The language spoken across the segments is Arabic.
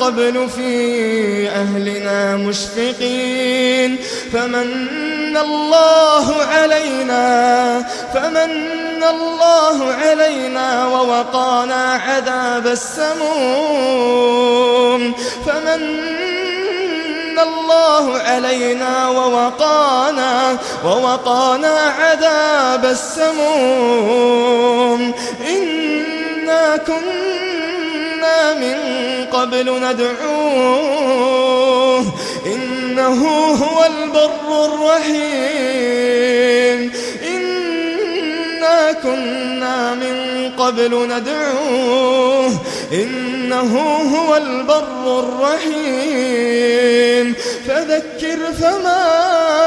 قبل في أهلنا مشفقين. فمن الله علينا فمن الله علينا ووقانا عذاب السموم. فمن الله علينا ووقانا ووقانا عذاب السموم. إنا كنا قبل ندعوه. إنه هو البر الرحيم. إنا كنا من قبل ندعوه. إنه هو البر الرحيم. فذكر فما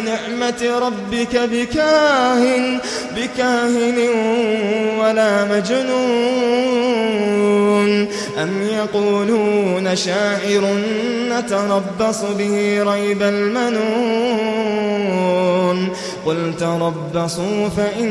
بنعمة ربك بكاهن, بكاهن ولا مجنون. أم يقولون شاعر نتربص به ريب المنون. قل تربصوا فإن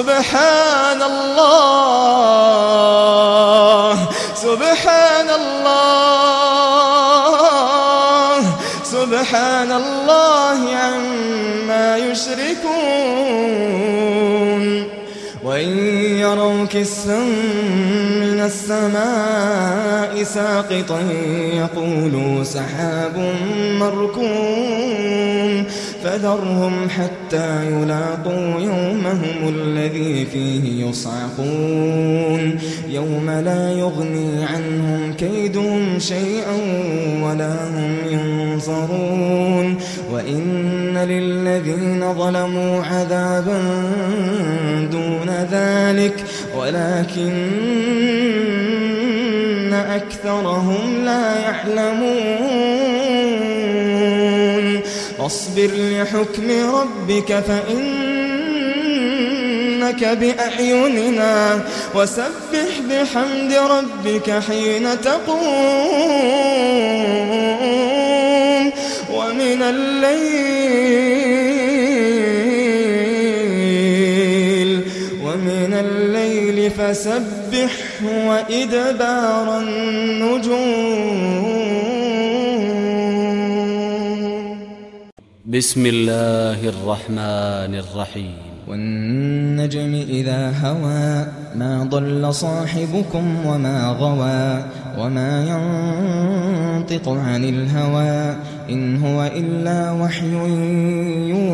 سبحان الله سبحان الله سبحان الله عما يشركون وإن يروا كسا من السماء ساقطا يقولوا سحاب مركوم فذرهم حتى يلاقوا يومهم الذي فيه يصعقون يوم لا يغني عنهم كيدهم شيئا ولا هم ينصرون وإن للذين ظلموا عذابا دون ذلك ولكن أكثرهم لا يعلمون. اصبر لحكم ربك فإنك بأعيننا وسبح بحمد ربك حين تقوم. من الليل ومن الليل فسبح وإدبار النجوم. بسم الله الرحمن الرحيم. والنجم إذا هوى ما ضل صاحبكم وما غوى وما ينطق عن الهوى إن هو إلا وحي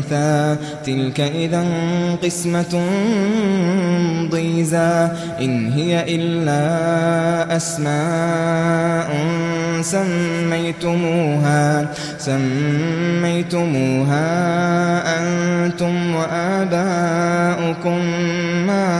أنثى تلك إذا قسمة ضيزى إن هي إلا أسماء سميتموها سميتموها أنتم وآباؤكم ما